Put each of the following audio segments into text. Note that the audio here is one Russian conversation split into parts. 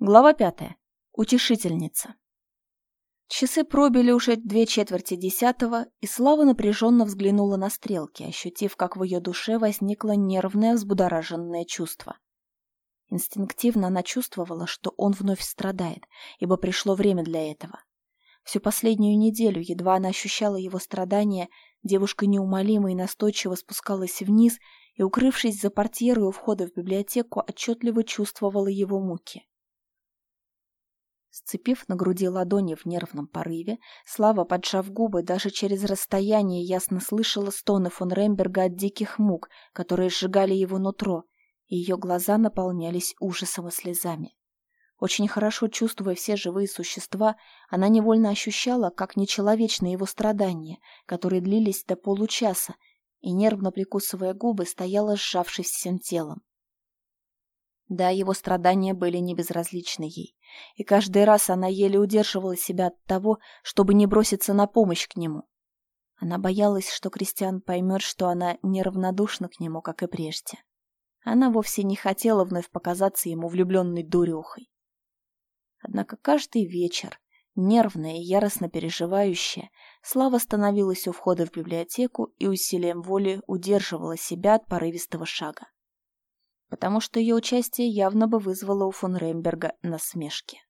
Глава пятая. Утешительница. Часы пробили уже две четверти десятого, и Слава напряженно взглянула на стрелки, ощутив, как в ее душе возникло нервное взбудораженное чувство. Инстинктивно она чувствовала, что он вновь страдает, ибо пришло время для этого. Всю последнюю неделю, едва она ощущала его страдания, девушка неумолимо и настойчиво спускалась вниз и, укрывшись за портьерой у входа в библиотеку, отчетливо чувствовала его муки. Сцепив на груди ладони в нервном порыве, Слава, поджав губы, даже через расстояние ясно слышала стоны фон Ремберга от диких мук, которые сжигали его нутро, и ее глаза наполнялись ужасом и слезами. Очень хорошо чувствуя все живые существа, она невольно ощущала, как нечеловечны его страдания, которые длились до получаса, и, нервно прикусывая губы, стояла сжавшись всем телом. Да, его страдания были не безразличны ей, и каждый раз она еле удерживала себя от того, чтобы не броситься на помощь к нему. Она боялась, что Кристиан поймет, что она неравнодушна к нему, как и прежде. Она вовсе не хотела вновь показаться ему влюбленной дурехой. Однако каждый вечер, нервная и яростно переживающая, Слава становилась у входа в библиотеку и усилием воли удерживала себя от порывистого шага потому что ее участие явно бы вызвало у фон Ремберга насмешки.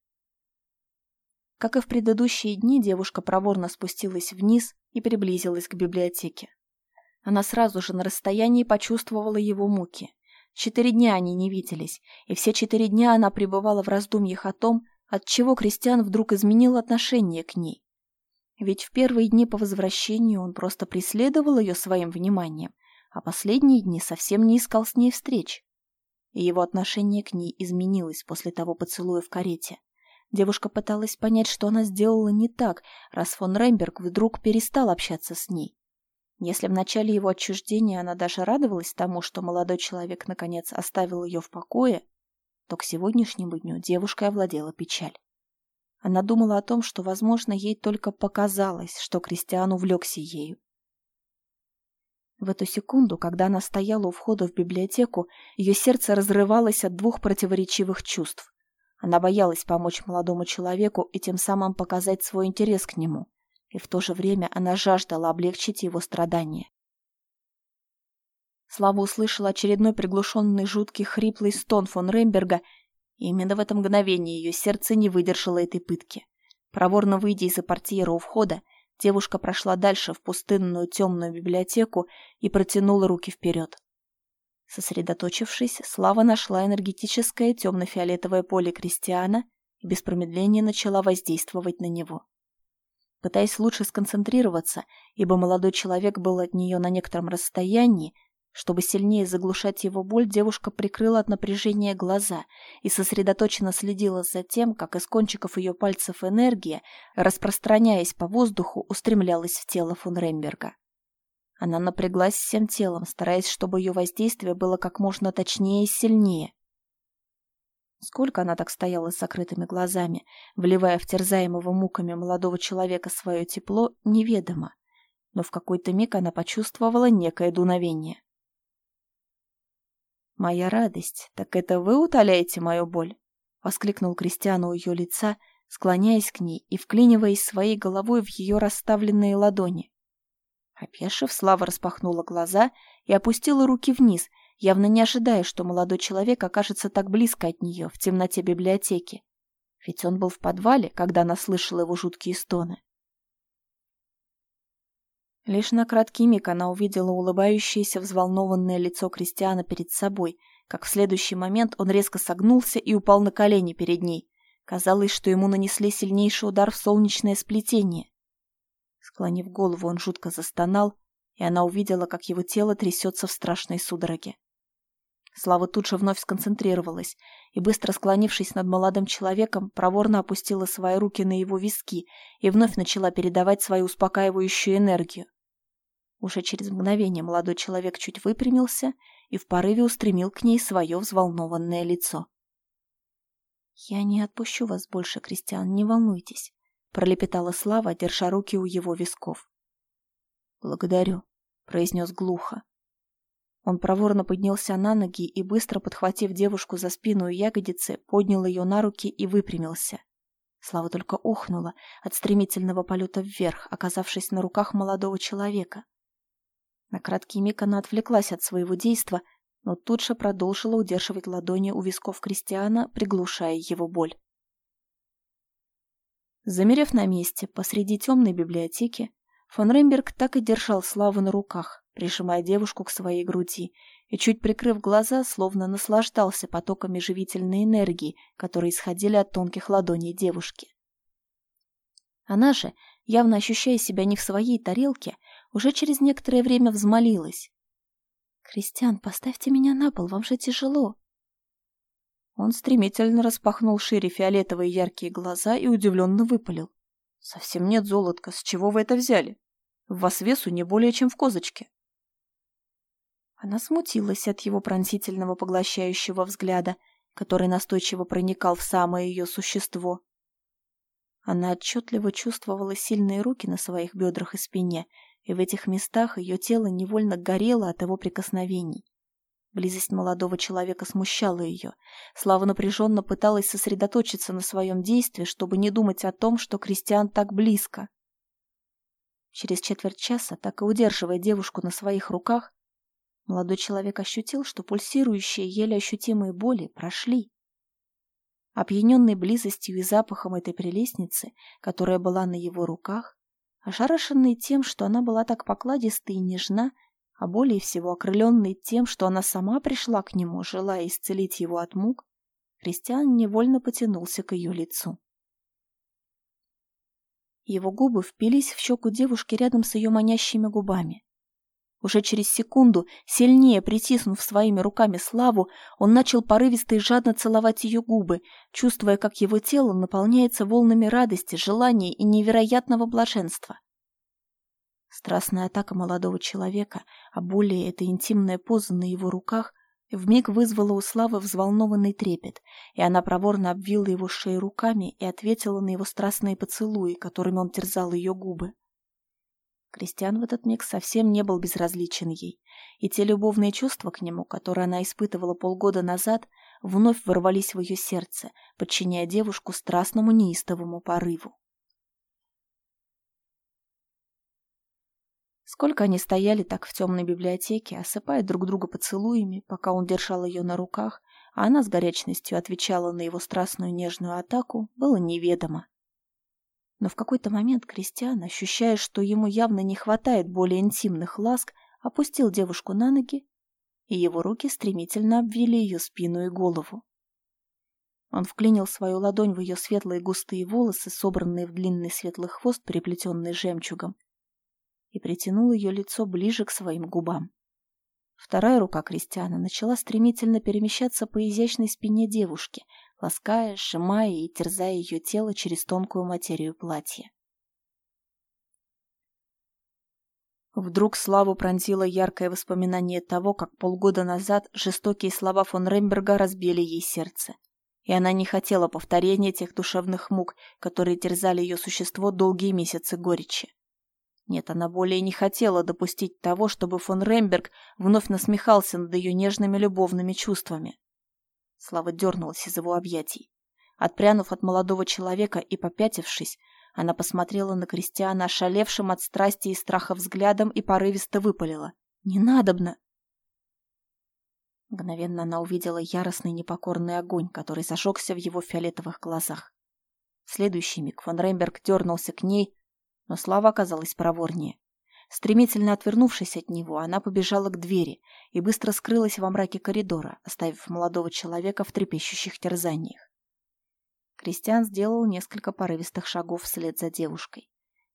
Как и в предыдущие дни, девушка проворно спустилась вниз и приблизилась к библиотеке. Она сразу же на расстоянии почувствовала его муки. Четыре дня они не виделись, и все четыре дня она пребывала в раздумьях о том, отчего Кристиан вдруг изменил отношение к ней. Ведь в первые дни по возвращению он просто преследовал ее своим вниманием, а последние дни совсем не искал с ней встреч и его отношение к ней изменилось после того поцелуя в карете. Девушка пыталась понять, что она сделала не так, раз фон Ремберг вдруг перестал общаться с ней. Если в начале его отчуждения она даже радовалась тому, что молодой человек наконец оставил ее в покое, то к сегодняшнему дню девушкой овладела печаль. Она думала о том, что, возможно, ей только показалось, что Кристиан увлекся ею, в эту секунду, когда она стояла у входа в библиотеку, ее сердце разрывалось от двух противоречивых чувств. Она боялась помочь молодому человеку и тем самым показать свой интерес к нему, и в то же время она жаждала облегчить его страдания. Слава услышала очередной приглушенный жуткий хриплый стон фон Ремберга, и именно в это мгновение ее сердце не выдержало этой пытки. Проворно выйдя из-за портьера у входа, Девушка прошла дальше в пустынную темную библиотеку и протянула руки вперед. Сосредоточившись, Слава нашла энергетическое темно-фиолетовое поле Кристиана и без промедления начала воздействовать на него. Пытаясь лучше сконцентрироваться, ибо молодой человек был от нее на некотором расстоянии, чтобы сильнее заглушать его боль, девушка прикрыла от напряжения глаза и сосредоточенно следила за тем, как из кончиков ее пальцев энергия, распространяясь по воздуху, устремлялась в тело фон Ремберга. Она напряглась всем телом, стараясь, чтобы ее воздействие было как можно точнее и сильнее. Сколько она так стояла с закрытыми глазами, вливая в терзаемого муками молодого человека свое тепло, неведомо. Но в какой-то миг она почувствовала некое дуновение. «Моя радость, так это вы утоляете мою боль?» — воскликнул Кристиан у ее лица, склоняясь к ней и вклиниваясь своей головой в ее расставленные ладони. Опешив, Слава распахнула глаза и опустила руки вниз, явно не ожидая, что молодой человек окажется так близко от нее в темноте библиотеки. Ведь он был в подвале, когда она слышала его жуткие стоны. Лишь на краткий миг она увидела улыбающееся взволнованное лицо Кристиана перед собой, как в следующий момент он резко согнулся и упал на колени перед ней. Казалось, что ему нанесли сильнейший удар в солнечное сплетение. Склонив голову, он жутко застонал, и она увидела, как его тело трясется в страшной судороге. Слава тут же вновь сконцентрировалась и, быстро склонившись над молодым человеком, проворно опустила свои руки на его виски и вновь начала передавать свою успокаивающую энергию. Уже через мгновение молодой человек чуть выпрямился и в порыве устремил к ней свое взволнованное лицо. «Я не отпущу вас больше, Кристиан, не волнуйтесь», — пролепетала Слава, держа руки у его висков. «Благодарю», — произнес глухо. Он проворно поднялся на ноги и, быстро подхватив девушку за спину и ягодицы, поднял ее на руки и выпрямился. Слава только ухнула от стремительного полета вверх, оказавшись на руках молодого человека. На краткий миг она отвлеклась от своего действа, но тут же продолжила удерживать ладони у висков Кристиана, приглушая его боль. Замерев на месте посреди темной библиотеки, фон Ремберг так и держал Славу на руках, прижимая девушку к своей груди, и, чуть прикрыв глаза, словно наслаждался потоками живительной энергии, которые исходили от тонких ладоней девушки. Она же, явно ощущая себя не в своей тарелке, уже через некоторое время взмолилась. «Кристиан, поставьте меня на пол, вам же тяжело». Он стремительно распахнул шире фиолетовые яркие глаза и удивленно выпалил. «Совсем нет золотка, с чего вы это взяли? В вас весу не более, чем в козочке». Она смутилась от его пронзительного поглощающего взгляда, который настойчиво проникал в самое ее существо. Она отчетливо чувствовала сильные руки на своих бедрах и спине, и в этих местах ее тело невольно горело от его прикосновений. Близость молодого человека смущала ее. Слава напряженно пыталась сосредоточиться на своем действии, чтобы не думать о том, что Кристиан так близко. Через четверть часа, так и удерживая девушку на своих руках, молодой человек ощутил, что пульсирующие, еле ощутимые боли прошли. Опьяненный близостью и запахом этой прелестницы, которая была на его руках, ошарашенный тем, что она была так покладиста и нежна, а более всего окрыленный тем, что она сама пришла к нему, желая исцелить его от мук, Кристиан невольно потянулся к ее лицу. Его губы впились в щеку девушки рядом с ее манящими губами. Уже через секунду, сильнее притиснув своими руками Славу, он начал порывисто и жадно целовать ее губы, чувствуя, как его тело наполняется волнами радости, желания и невероятного блаженства. Страстная атака молодого человека, а более эта интимная поза на его руках, вмиг вызвала у Славы взволнованный трепет, и она проворно обвила его шею руками и ответила на его страстные поцелуи, которыми он терзал ее губы. Кристиан в этот миг совсем не был безразличен ей, и те любовные чувства к нему, которые она испытывала полгода назад, вновь ворвались в ее сердце, подчиняя девушку страстному неистовому порыву. Сколько они стояли так в темной библиотеке, осыпая друг друга поцелуями, пока он держал ее на руках, а она с горячностью отвечала на его страстную нежную атаку, было неведомо. Но в какой-то момент Кристиан, ощущая, что ему явно не хватает более интимных ласк, опустил девушку на ноги, и его руки стремительно обвили ее спину и голову. Он вклинил свою ладонь в ее светлые густые волосы, собранные в длинный светлый хвост, переплетенный жемчугом, и притянул ее лицо ближе к своим губам. Вторая рука Кристиана начала стремительно перемещаться по изящной спине девушки, лаская, сжимая и терзая ее тело через тонкую материю платья. Вдруг Славу пронзило яркое воспоминание того, как полгода назад жестокие слова фон Ремберга разбили ей сердце. И она не хотела повторения тех душевных мук, которые терзали ее существо долгие месяцы горечи. Нет, она более не хотела допустить того, чтобы фон Ремберг вновь насмехался над ее нежными любовными чувствами. Слава дернулась из его объятий. Отпрянув от молодого человека и попятившись, она посмотрела на Кристиана ошалевшим от страсти и страха взглядом и порывисто выпалила. «Не надобно!» Мгновенно она увидела яростный непокорный огонь, который зажегся в его фиолетовых глазах. В следующий миг фон Ремберг дернулся к ней, но Слава оказалась проворнее. Стремительно отвернувшись от него, она побежала к двери и быстро скрылась во мраке коридора, оставив молодого человека в трепещущих терзаниях. Кристиан сделал несколько порывистых шагов вслед за девушкой.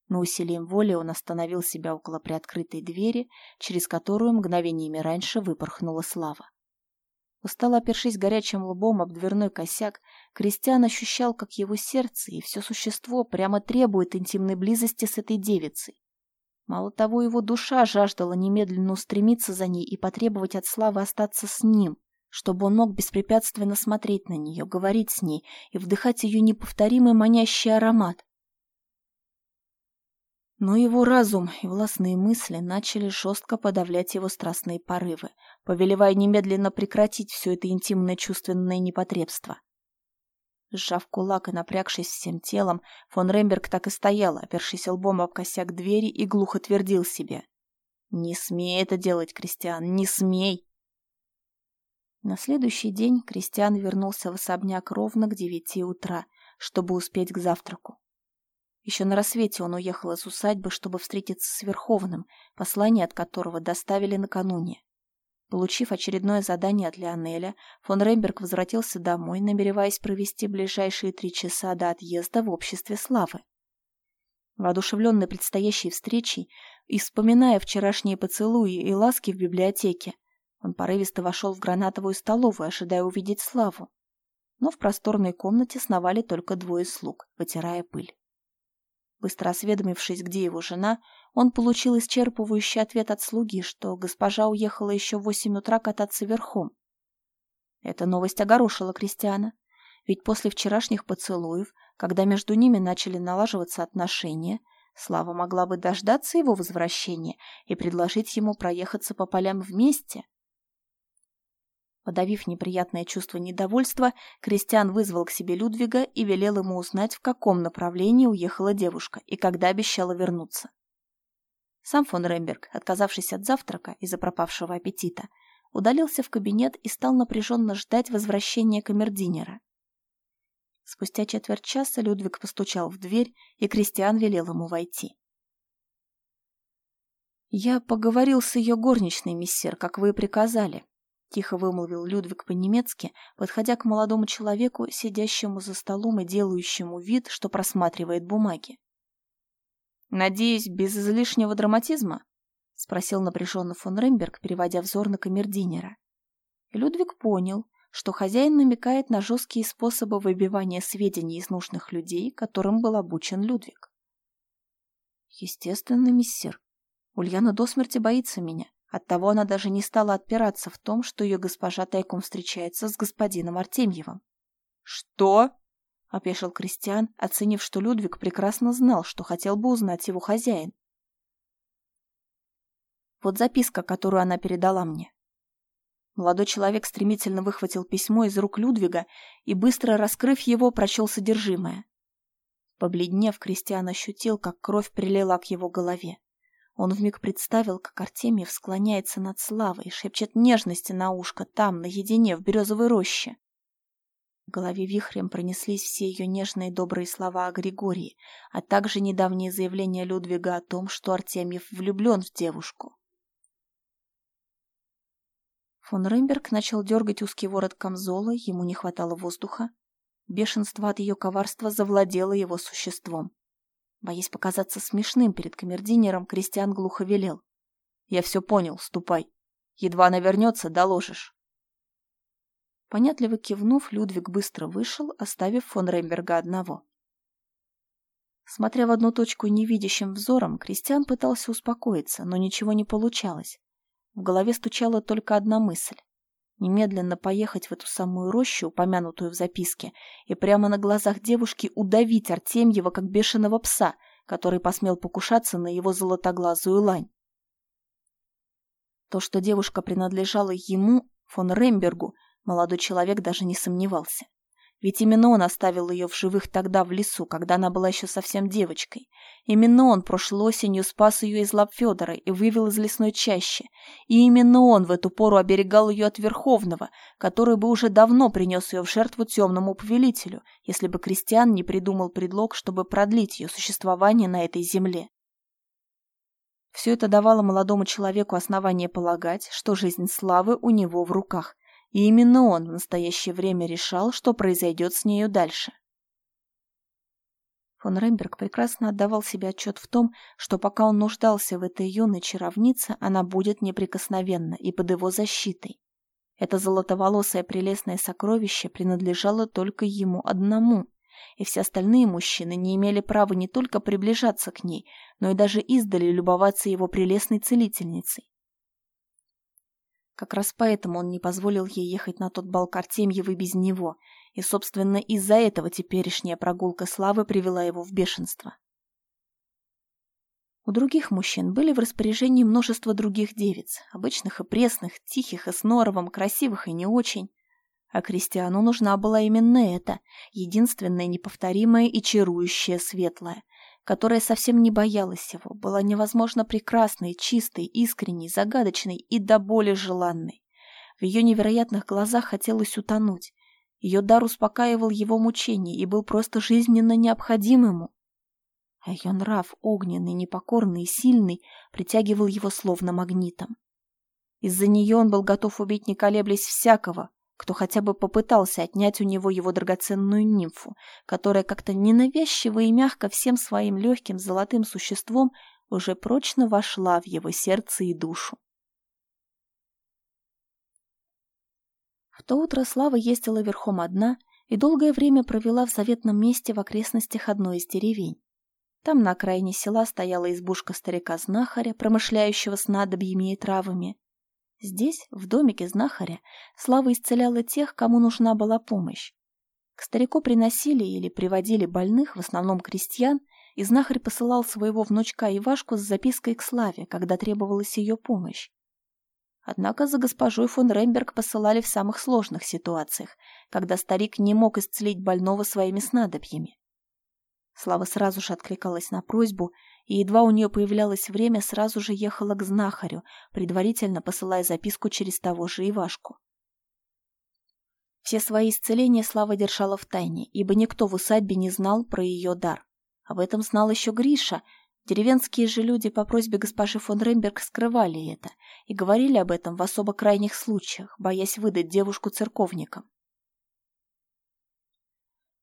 Но усилием воли он остановил себя около приоткрытой двери, через которую мгновениями раньше выпорхнула Слава. Устало опершись горячим лбом об дверной косяк, Кристиан ощущал, как его сердце и все существо прямо требует интимной близости с этой девицей. Мало того, его душа жаждала немедленно устремиться за ней и потребовать от Славы остаться с ним, чтобы он мог беспрепятственно смотреть на нее, говорить с ней и вдыхать ее неповторимый манящий аромат. Но его разум и властные мысли начали жестко подавлять его страстные порывы, повелевая немедленно прекратить все это интимное чувственное непотребство. Сжав кулак и напрягшись всем телом, фон Ремберг так и стоял, опершись лбом об косяк двери и глухо твердил себе. «Не смей это делать, Кристиан, не смей!» На следующий день Кристиан вернулся в особняк ровно к девяти утра, чтобы успеть к завтраку. Еще на рассвете он уехал из усадьбы, чтобы встретиться с Верховным, послание от которого доставили накануне. Получив очередное задание от Леонеля, фон Ремберг возвратился домой, намереваясь провести ближайшие три часа до отъезда в обществе славы. Воодушевленный предстоящей встречей и вспоминая вчерашние поцелуи и ласки в библиотеке, он порывисто вошел в гранатовую столовую, ожидая увидеть славу. Но в просторной комнате сновали только двое слуг, вытирая пыль. Быстро осведомившись, где его жена, он получил исчерпывающий ответ от слуги, что госпожа уехала еще в восемь утра кататься верхом. Эта новость огорошила Кристиана, ведь после вчерашних поцелуев, когда между ними начали налаживаться отношения, Слава могла бы дождаться его возвращения и предложить ему проехаться по полям вместе. Подавив неприятное чувство недовольства, Кристиан вызвал к себе Людвига и велел ему узнать, в каком направлении уехала девушка и когда обещала вернуться. Сам фон Ремберг, отказавшись от завтрака из-за пропавшего аппетита, удалился в кабинет и стал напряженно ждать возвращения камердинера. Спустя четверть часа Людвиг постучал в дверь, и Кристиан велел ему войти. «Я поговорил с ее горничной, миссер, как вы и приказали», тихо вымолвил Людвиг по-немецки, подходя к молодому человеку, сидящему за столом и делающему вид, что просматривает бумаги. «Надеюсь, без излишнего драматизма?» — спросил напряженно фон Ремберг, переводя взор на камердинера. Людвиг понял, что хозяин намекает на жесткие способы выбивания сведений из нужных людей, которым был обучен Людвиг. «Естественно, миссир. Ульяна до смерти боится меня. Оттого она даже не стала отпираться в том, что ее госпожа тайком встречается с господином Артемьевым. «Что?» — опешил Кристиан, оценив, что Людвиг прекрасно знал, что хотел бы узнать его хозяин. Вот записка, которую она передала мне. Молодой человек стремительно выхватил письмо из рук Людвига и, быстро раскрыв его, прочел содержимое. Побледнев, Кристиан ощутил, как кровь прилила к его голове. Он вмиг представил, как Артемьев склоняется над Славой, шепчет нежности на ушко там, наедине, в березовой роще. В голове вихрем пронеслись все ее нежные добрые слова о Григории, а также недавнее заявление Людвига о том, что Артемьев влюблен в девушку. Фон Ремберг начал дергать узкий ворот камзола, ему не хватало воздуха. Бешенство от ее коварства завладело его существом. Боясь показаться смешным перед камердинером, Кристиан глухо велел. «Я все понял, ступай. Едва она вернется, доложишь». Понятливо кивнув, Людвиг быстро вышел, оставив фон Ремберга одного. Смотря в одну точку невидящим взором, Кристиан пытался успокоиться, но ничего не получалось. В голове стучала только одна мысль немедленно поехать в эту самую рощу, упомянутую в записке, и прямо на глазах девушки удавить Артемьева, как бешеного пса, который посмел покушаться на его золотоглазую лань. То, что девушка принадлежала ему, фон Рембергу, молодой человек даже не сомневался. Ведь именно он оставил ее в живых тогда в лесу, когда она была еще совсем девочкой. Именно он прошлой осенью спас ее из лап Федора и вывел из лесной чащи. И именно он в эту пору оберегал ее от Верховного, который бы уже давно принес ее в жертву темному повелителю, если бы Кристиан не придумал предлог, чтобы продлить ее существование на этой земле. Все это давало молодому человеку основание полагать, что жизнь славы у него в руках, и именно он в настоящее время решал, что произойдет с нею дальше. Фон Ремберг прекрасно отдавал себе отчет в том, что пока он нуждался в этой юной чаровнице, она будет неприкосновенна и под его защитой. Это золотоволосое прелестное сокровище принадлежало только ему одному, и все остальные мужчины не имели права не только приближаться к ней, но и даже издали любоваться его прелестной целительницей. Как раз поэтому он не позволил ей ехать на тот бал к Артемьевой без него, и, собственно, из-за этого теперешняя прогулка Славы привела его в бешенство. У других мужчин были в распоряжении множество других девиц, обычных и пресных, тихих и с норовом, красивых и не очень. А Кристиану нужна была именно эта, единственная неповторимая и чарующая светлая, которая совсем не боялась его, была невозможно прекрасной, чистой, искренней, загадочной и до боли желанной. В ее невероятных глазах хотелось утонуть. Ее дар успокаивал его мучения и был просто жизненно необходим ему. А ее нрав, огненный, непокорный и сильный, притягивал его словно магнитом. Из-за нее он был готов убить, не колеблясь, всякого, кто хотя бы попытался отнять у него его драгоценную нимфу, которая как-то ненавязчиво и мягко всем своим легким золотым существом уже прочно вошла в его сердце и душу. В то утро Слава ездила верхом одна и долгое время провела в заветном месте в окрестностях одной из деревень. Там на окраине села стояла избушка старика-знахаря, промышляющего снадобьями и травами, Здесь, в домике знахаря, Слава исцеляла тех, кому нужна была помощь. К старику приносили или приводили больных, в основном крестьян, и знахарь посылал своего внучка Ивашку с запиской к Славе, когда требовалась ее помощь. Однако за госпожой фон Ремберг посылали в самых сложных ситуациях, когда старик не мог исцелить больного своими снадобьями. Слава сразу же откликалась на просьбу и едва у нее появлялось время, сразу же ехала к знахарю, предварительно посылая записку через того же Ивашку. Все свои исцеления Слава держала в тайне, ибо никто в усадьбе не знал про ее дар. Об этом знал еще Гриша. Деревенские же люди по просьбе госпожи фон Ремберг скрывали это и говорили об этом в особо крайних случаях, боясь выдать девушку церковникам.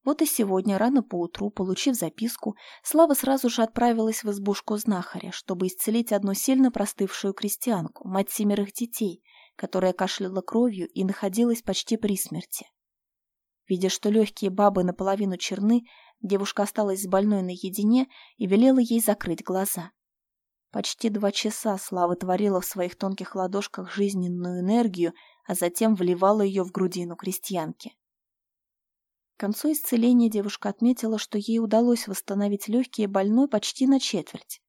Вот и сегодня, рано поутру, получив записку, Слава сразу же отправилась в избушку знахаря, чтобы исцелить одну сильно простывшую крестьянку, мать семерых детей, которая кашляла кровью и находилась почти при смерти. Видя, что легкие бабы наполовину черны, девушка осталась с больной наедине и велела ей закрыть глаза. Почти два часа Слава творила в своих тонких ладошках жизненную энергию, а затем вливала ее в грудину крестьянки. К концу исцеления девушка отметила, что ей удалось восстановить легкие больной почти на четверть.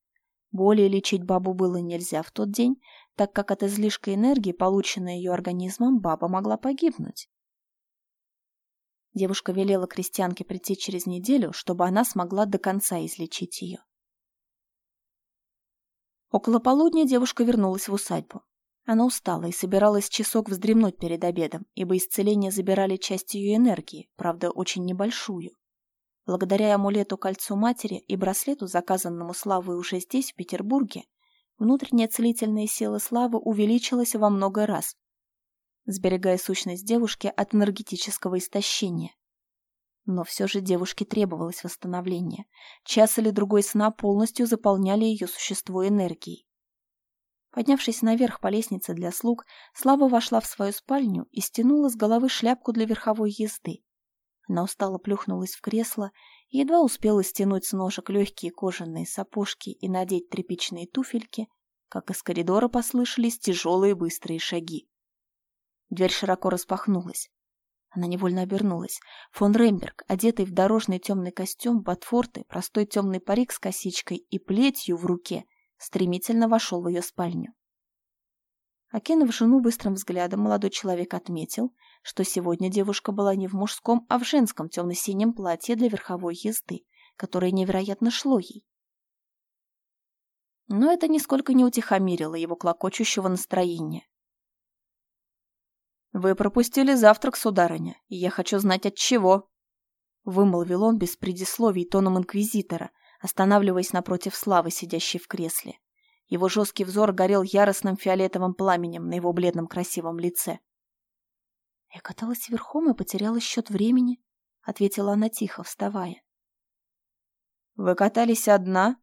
Более лечить бабу было нельзя в тот день, так как от излишка энергии, полученной ее организмом, баба могла погибнуть. Девушка велела крестьянке прийти через неделю, чтобы она смогла до конца излечить ее. Около полудня девушка вернулась в усадьбу. Она устала и собиралась часок вздремнуть перед обедом, ибо исцеление забирали часть ее энергии, правда, очень небольшую. Благодаря амулету-кольцу матери и браслету, заказанному Славой уже здесь, в Петербурге, внутренняя целительная сила Славы увеличилась во много раз, сберегая сущность девушки от энергетического истощения. Но все же девушке требовалось восстановление. Час или другой сна полностью заполняли ее существо энергией. Поднявшись наверх по лестнице для слуг, Слава вошла в свою спальню и стянула с головы шляпку для верховой езды. Она устало плюхнулась в кресло и едва успела стянуть с ножек легкие кожаные сапожки и надеть тряпичные туфельки, как из коридора послышались тяжелые быстрые шаги. Дверь широко распахнулась. Она невольно обернулась. Фон Ремберг, одетый в дорожный темный костюм, ботфорты, простой темный парик с косичкой и плетью в руке, стремительно вошел в ее спальню. Окинув жену быстрым взглядом, молодой человек отметил, что сегодня девушка была не в мужском, а в женском темно-синем платье для верховой езды, которое невероятно шло ей. Но это нисколько не утихомирило его клокочущего настроения. «Вы пропустили завтрак, сударыня, и я хочу знать от чего», — вымолвил он без предисловий тоном инквизитора, останавливаясь напротив Славы, сидящей в кресле. Его жесткий взор горел яростным фиолетовым пламенем на его бледном красивом лице. «Я каталась верхом и потеряла счет времени», — ответила она тихо, вставая. «Вы катались одна?»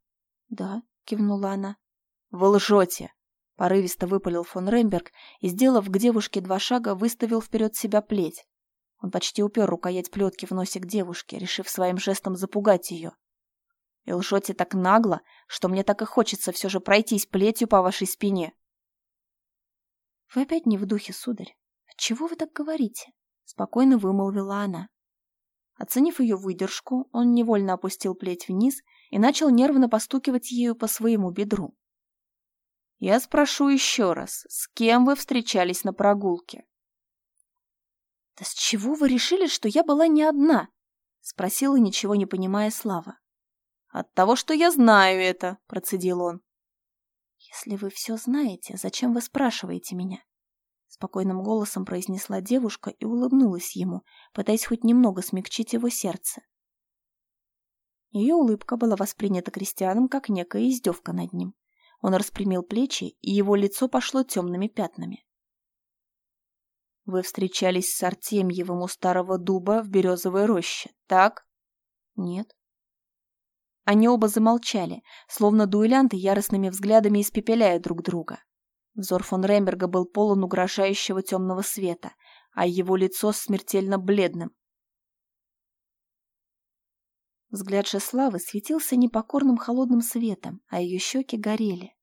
«Да», — кивнула она. «Вы лжете!» — порывисто выпалил фон Ремберг и, сделав к девушке два шага, выставил вперед себя плеть. Он почти упер рукоять плетки в носик девушки, решив своим жестом запугать ее. И лжете так нагло, что мне так и хочется все же пройтись плетью по вашей спине. Вы опять не в духе, сударь. Чего вы так говорите? Спокойно вымолвила она. Оценив ее выдержку, он невольно опустил плеть вниз и начал нервно постукивать ею по своему бедру. «Я спрошу еще раз, с кем вы встречались на прогулке?» «Да с чего вы решили, что я была не одна?» — спросила, ничего не понимая Слава. «От того, что я знаю это», — процедил он. «Если вы все знаете, зачем вы спрашиваете меня?» Спокойным голосом произнесла девушка и улыбнулась ему, пытаясь хоть немного смягчить его сердце. Ее улыбка была воспринята крестьяном как некая издевка над ним. Он распрямил плечи, и его лицо пошло темными пятнами. «Вы встречались с Артемьевым у старого дуба в березовой роще, так?» «Нет». Они оба замолчали, словно дуэлянты яростными взглядами испепеляя друг друга. Взор фон Ремберга был полон угрожающего темного света, а его лицо смертельно бледным. Взгляд Шеславы светился непокорным холодным светом, а ее щеки горели.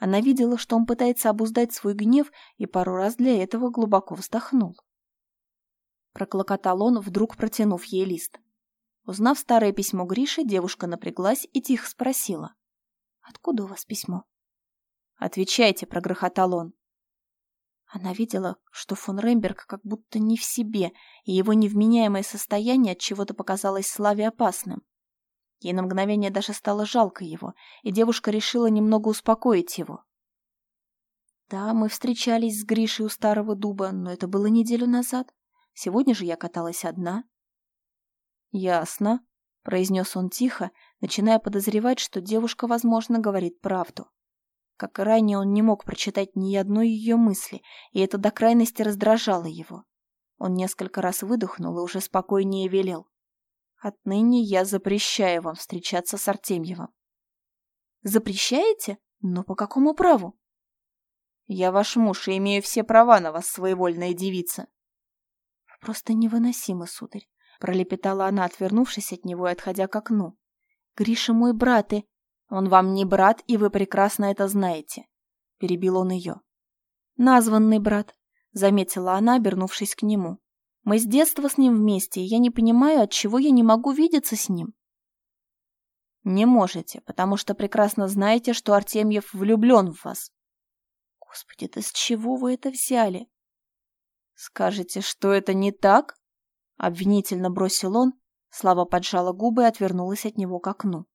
Она видела, что он пытается обуздать свой гнев и пару раз для этого глубоко вздохнул. Проклокотал он, вдруг протянув ей лист. Узнав старое письмо Гриши, девушка напряглась и тихо спросила. «Откуда у вас письмо?» «Отвечайте», — прогрохотал он. Она видела, что фон Ремберг как будто не в себе, и его невменяемое состояние от чего-то показалось Славе опасным. Ей на мгновение даже стало жалко его, и девушка решила немного успокоить его. «Да, мы встречались с Гришей у старого дуба, но это было неделю назад. Сегодня же я каталась одна». «Ясно», — произнес он тихо, начиная подозревать, что девушка, возможно, говорит правду. Как и ранее, он не мог прочитать ни одной ее мысли, и это до крайности раздражало его. Он несколько раз выдохнул и уже спокойнее велел. «Отныне я запрещаю вам встречаться с Артемьевым». «Запрещаете? Но по какому праву?» «Я ваш муж и имею все права на вас, своевольная девица». «Просто невыносимо, сударь. Пролепетала она, отвернувшись от него и отходя к окну. «Гриша мой брат и...» «Он вам не брат, и вы прекрасно это знаете», — перебил он ее. «Названный брат», — заметила она, обернувшись к нему. «Мы с детства с ним вместе, и я не понимаю, от чего я не могу видеться с ним». «Не можете, потому что прекрасно знаете, что Артемьев влюблен в вас». «Господи, да с чего вы это взяли?» «Скажете, что это не так?» Обвинительно бросил он, Слава поджала губы и отвернулась от него к окну.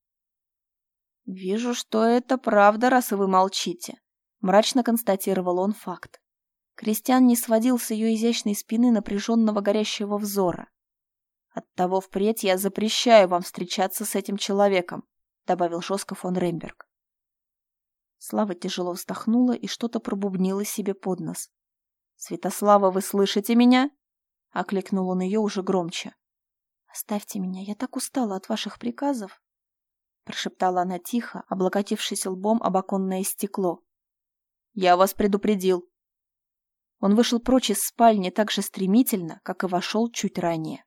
«Вижу, что это правда, раз вы молчите», — мрачно констатировал он факт. Кристиан не сводил с ее изящной спины напряженного горящего взора. «Оттого впредь я запрещаю вам встречаться с этим человеком», — добавил жестко фон Ремберг. Слава тяжело вздохнула и что-то пробубнила себе под нос. «Святослава, вы слышите меня?» — окликнул он ее уже громче. «Оставьте меня, я так устала от ваших приказов», — прошептала она тихо, облокотившись лбом об оконное стекло. «Я вас предупредил». Он вышел прочь из спальни так же стремительно, как и вошел чуть ранее.